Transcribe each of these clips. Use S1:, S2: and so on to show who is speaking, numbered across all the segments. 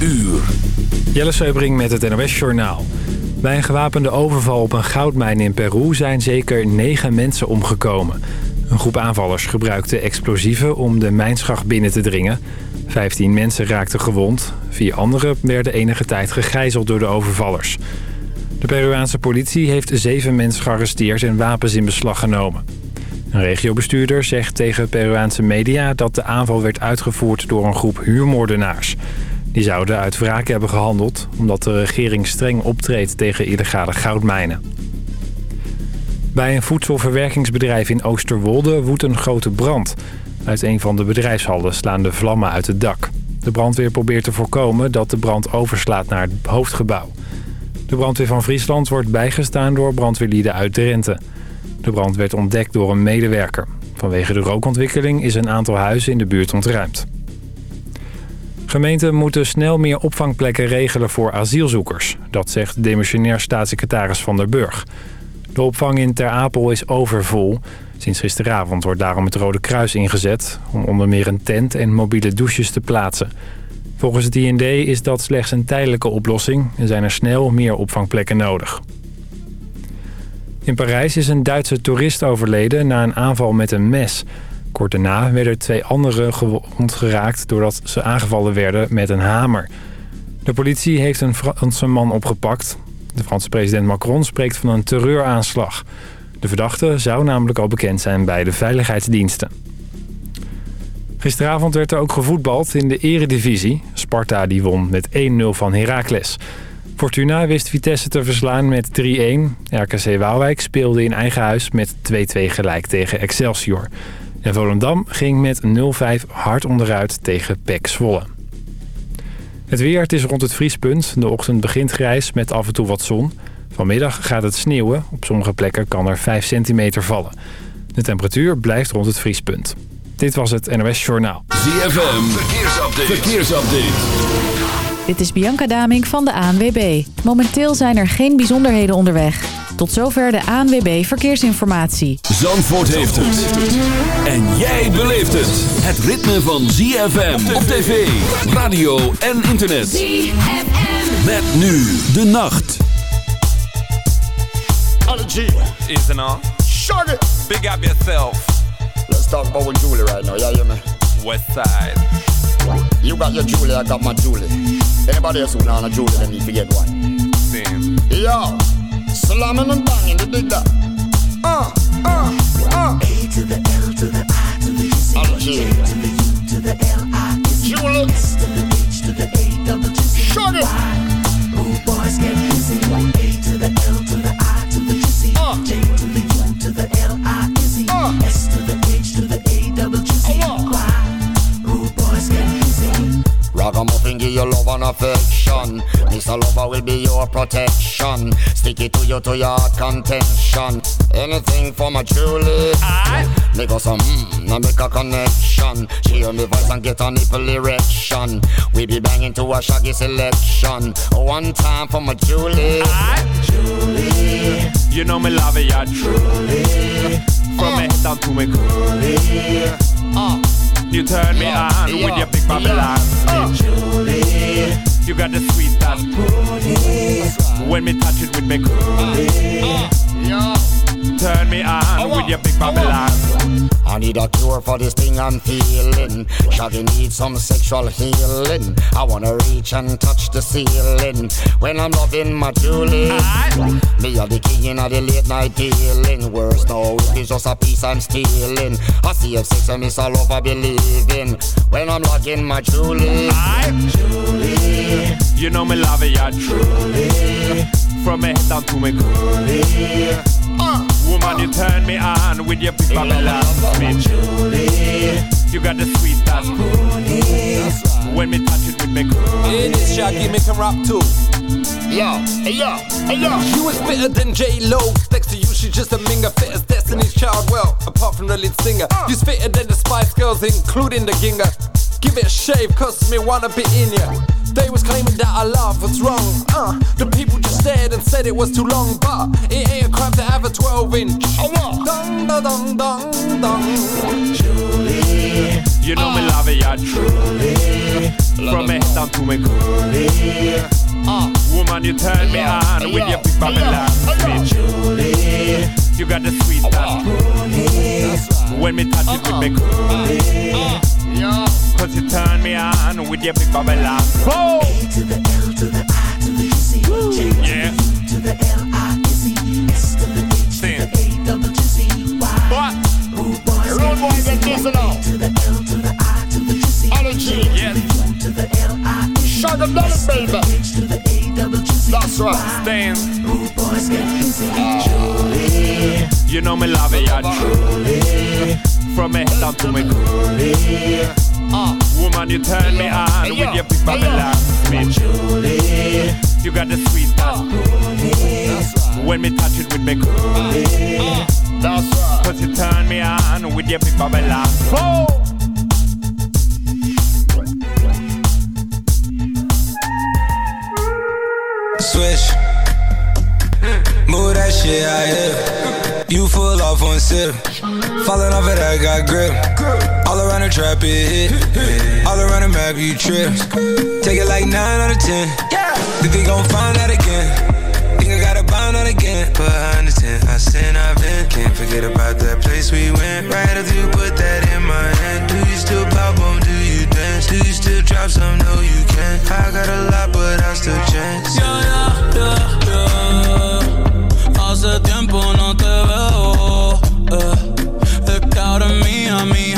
S1: uur.
S2: Jelle Seubring met het NOS Journaal. Bij een gewapende overval op een goudmijn in Peru zijn zeker negen mensen omgekomen. Een groep aanvallers gebruikte explosieven om de mijnschacht binnen te dringen. Vijftien mensen raakten gewond. Vier anderen werden enige tijd gegijzeld door de overvallers. De Peruaanse politie heeft zeven mensen gearresteerd en wapens in beslag genomen. Een regiobestuurder zegt tegen Peruaanse media dat de aanval werd uitgevoerd door een groep huurmoordenaars. Die zouden uit wraak hebben gehandeld omdat de regering streng optreedt tegen illegale goudmijnen. Bij een voedselverwerkingsbedrijf in Oosterwolde woedt een grote brand. Uit een van de bedrijfshallen slaan de vlammen uit het dak. De brandweer probeert te voorkomen dat de brand overslaat naar het hoofdgebouw. De brandweer van Friesland wordt bijgestaan door brandweerlieden uit Drenthe. De brand werd ontdekt door een medewerker. Vanwege de rookontwikkeling is een aantal huizen in de buurt ontruimd. Gemeenten moeten snel meer opvangplekken regelen voor asielzoekers. Dat zegt demissionair staatssecretaris Van der Burg. De opvang in Ter Apel is overvol. Sinds gisteravond wordt daarom het Rode Kruis ingezet... om onder meer een tent en mobiele douches te plaatsen. Volgens het IND is dat slechts een tijdelijke oplossing... en zijn er snel meer opvangplekken nodig. In Parijs is een Duitse toerist overleden na een aanval met een mes. Kort daarna werden twee anderen gewond geraakt doordat ze aangevallen werden met een hamer. De politie heeft een Franse man opgepakt. De Franse president Macron spreekt van een terreuraanslag. De verdachte zou namelijk al bekend zijn bij de veiligheidsdiensten. Gisteravond werd er ook gevoetbald in de eredivisie. Sparta die won met 1-0 van Heracles. Fortuna wist Vitesse te verslaan met 3-1. RKC Waalwijk speelde in eigen huis met 2-2 gelijk tegen Excelsior. En Volendam ging met 0-5 hard onderuit tegen PEC Zwolle. Het weer, is rond het vriespunt. De ochtend begint grijs met af en toe wat zon. Vanmiddag gaat het sneeuwen. Op sommige plekken kan er 5 centimeter vallen. De temperatuur blijft rond het vriespunt. Dit was het NOS Journaal.
S1: ZFM, verkeersupdate. verkeersupdate.
S3: Dit is Bianca Daming van de ANWB. Momenteel zijn er geen bijzonderheden onderweg. Tot zover de ANWB Verkeersinformatie.
S1: Zandvoort heeft het. En jij beleeft het. Het ritme van ZFM op tv, radio en internet. ZFM. Met nu de nacht.
S4: Allergy is an on. Shut it. Big up yourself. Let's talk about Julie right now. Yeah, you man. West side. You got your Julie, I got my Julie. Anybody else who want a Julie, then need to get one. Same. Yo, slamming and banging, you dig that? Uh, uh, uh. A to the L to the I to the C. J to the U to the L I S. To the H to the A double G C. Shut it. Rude boys get busy. A to the L to the I to the C. To the U to the L I. S to the H to the Ragamuffin give your love and affection. Mr. Lover will be your protection. Stick it to you to your contention. Anything for my Julie. Make us some mmm, now make a connection. She hear me voice and get a nipple erection. We be banging to a shaggy selection. One time for my Julie. Julie. You know me love it, yeah, truly. From uh. me head down to me coolie. Uh. You turn me on with your big Babylon. Yeah. Julie, you got the sweet that's booty. When me touch it with me coolie. Uh, uh, turn me on oh, with your big Babylon. I need a cure for this thing I'm feeling. Shaggy needs some sexual healing. I wanna reach and touch the ceiling when I'm loving my Julie. Me are the king of the late night dealing. Worse no, it's just a piece I'm stealing. I see if sex and miss all over believing when I'm logging my Julie. Julie, you know me love it, yeah, truly. From me head down to me coolie. Uh, Woman, you turn me on with your big Babylon. Me Julie, you got the sweet that's cool. When me touch it with me cool.
S5: In this Shaggy, me can rap too.
S4: Yo, hey yo, hey yo.
S5: You is fitter than J Lo. Next to you, she's just a minger. Fit as Destiny's Child. Well, apart from the lead singer, uh. you's fitter than the Spice Girls, including the Ginger. Give it a shave, cause me wanna be in ya. They was claiming that our love was wrong. Uh, the people just stared and said it was too long, but it ain't a crime to have a 12 inch. Oh, what? Dong, dong, dong, dong, dong. Julie. You know me love it, yeah, truly. From me head down to me coolie. Uh, woman, you turn me on with your big Babylon speech. You got the sweet touch. When me touch it with me coolie. Cause you turn me on with your big Babylon. Oh! to the L to the I to the C. Yeah. To the L I Z S to the H to the A double G C Y. What? Rude boys, Rude boys get this now. To the L to the I to the G C. Allergy. Yes. To the L I Shut them down, baby. To the A double G C. That's right. Stand. Rude boys get busy. Oh. Julie. You know me love it, yeah, truly. From me head down to me coolie. Uh, woman, you turn me on hey, with your big Babylon hey, Julie, you got the sweet touch. Uh, when me touch it with me coolie. Uh, that's right. Cause you turn me on with your big Babylon. Oh!
S6: Switch. Move that shit out here. You full off on sip. Falling off it, I got grip. All around the trap, it hit. All around the map, you trip. Take it like 9 out of 10. Think they gon' find that again. Think I gotta bind out again. But I understand, I sin, I've been. Can't forget about that place we went. Right after you put that in my hand. Do you still pop on? Do you dance? Do you still drop some? No, you can't. I got a lot, but I still chance. Yeah, yeah, yeah, yeah. Hace tiempo no te veo. Eh. Que ahora mía, mía.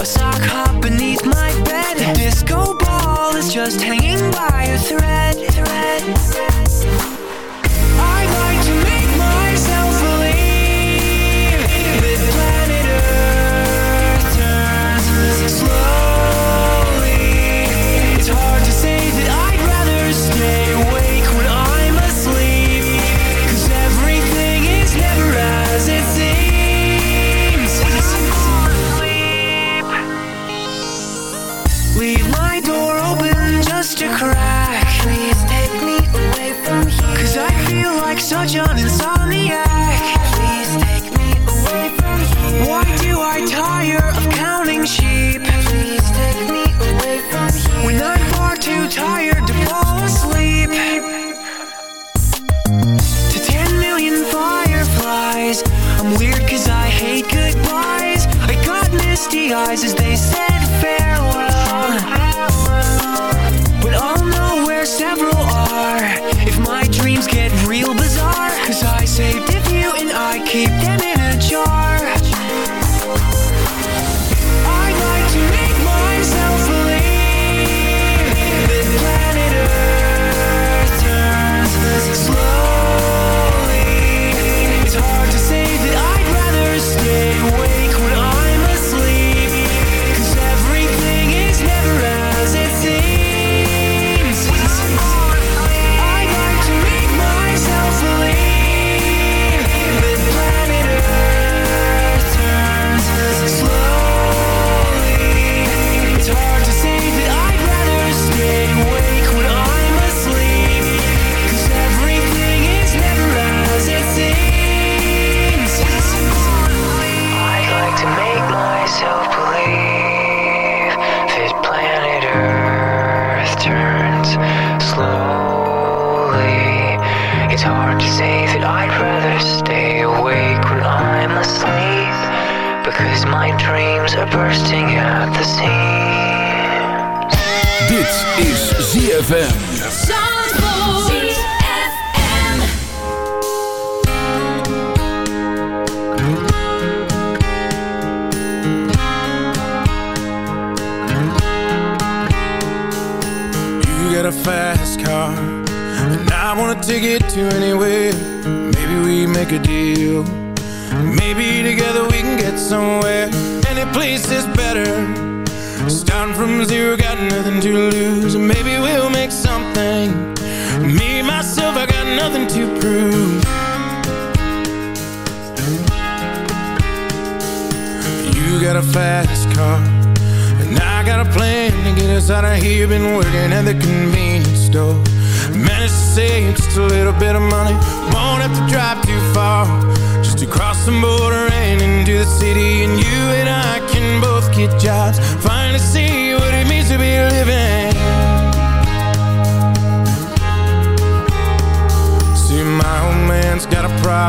S7: a sock hop beneath my bed. A disco ball is just hanging by a thread. thread. Feel like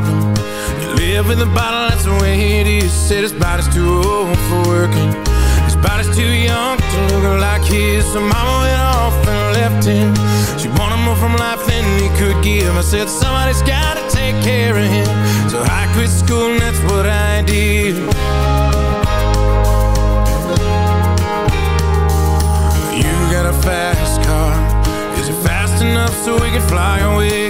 S8: problem. You live with a bottle, that's the way it is. Said his body's too old for working. His body's too young to look like his. So mama went off and left him. She wanted more from life than he could give. I said somebody's gotta take care of him. So I quit school and that's what I did. You got a fast car. Is it fast enough so we can fly away?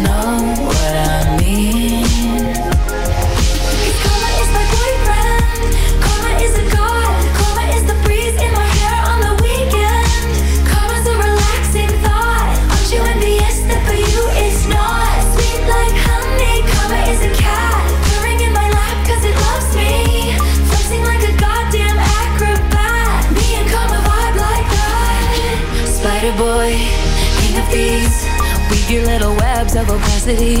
S9: city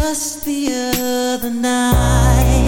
S10: Just the other night,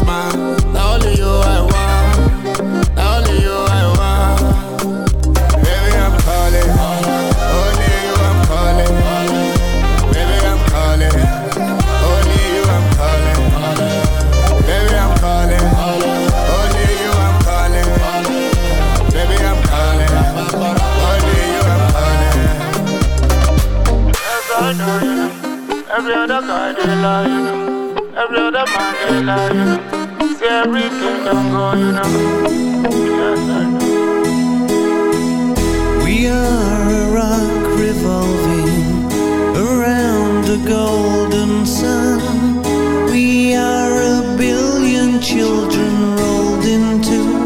S11: Every other guy they lie, you know. Every other man they lie, you know. See everything don't go, you know. Yes, I know.
S7: We are a rock revolving around a golden sun. We are a billion children rolled into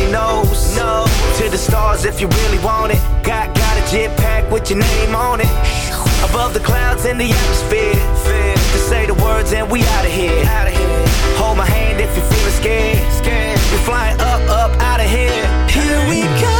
S12: nobody knows. No. To the stars if you really want it. Got got a jet pack with your name on it. Above the clouds in the atmosphere. To say the words and we out of here. Hold my hand if you're feeling scared. Scared. We're flying up, up out of here.
S7: Here we go.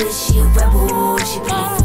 S10: Bitch, she a rebel. She put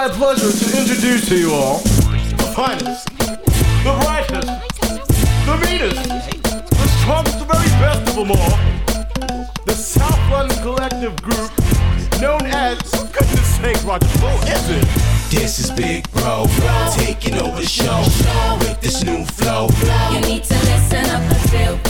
S13: my pleasure to introduce to you all the finest, the brightest, the meanest, the strongest, the very best of them all, the South London Collective Group, known as, goodness sake, Roger, who is it?
S14: This is Big Bro, taking over the show with this new flow.
S9: You need to listen up and feel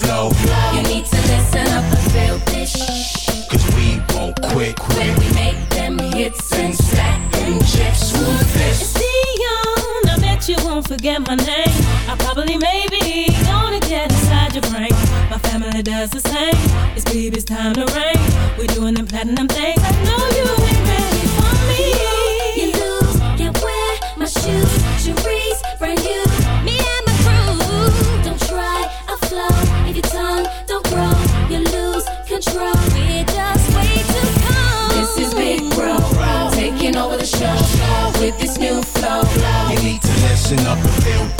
S14: flow.
S9: You need to listen up and feel this.
S14: Cause we won't quit,
S9: When we make them hits and stack them chips, who's this?
S15: Dion, I bet you won't forget my name. I probably maybe gonna get inside your brain. My family does the same. It's baby's time to reign. We're doing them platinum things. I know you ain't ready for me.
S9: With this new flow.
S14: You need to listen up and feel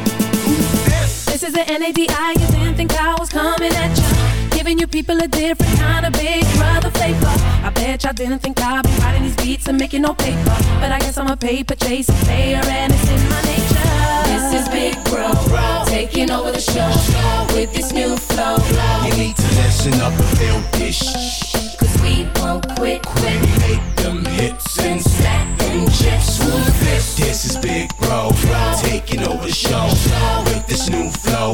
S15: the NADI. You didn't think I was coming at ya. Giving you people a different kind of big brother flavor. I bet y'all didn't think I'd be writing these beats and making no paper. But I guess I'm a paper chasing player and it's in my nature.
S9: This is Big Bro, taking over the show with this new flow.
S14: You need to listen up and feel this.
S9: Cause we won't quit, quit.
S14: Make them hits
S9: and stack them chips. This?
S14: This is Big Bro, taking over the show with this new flow.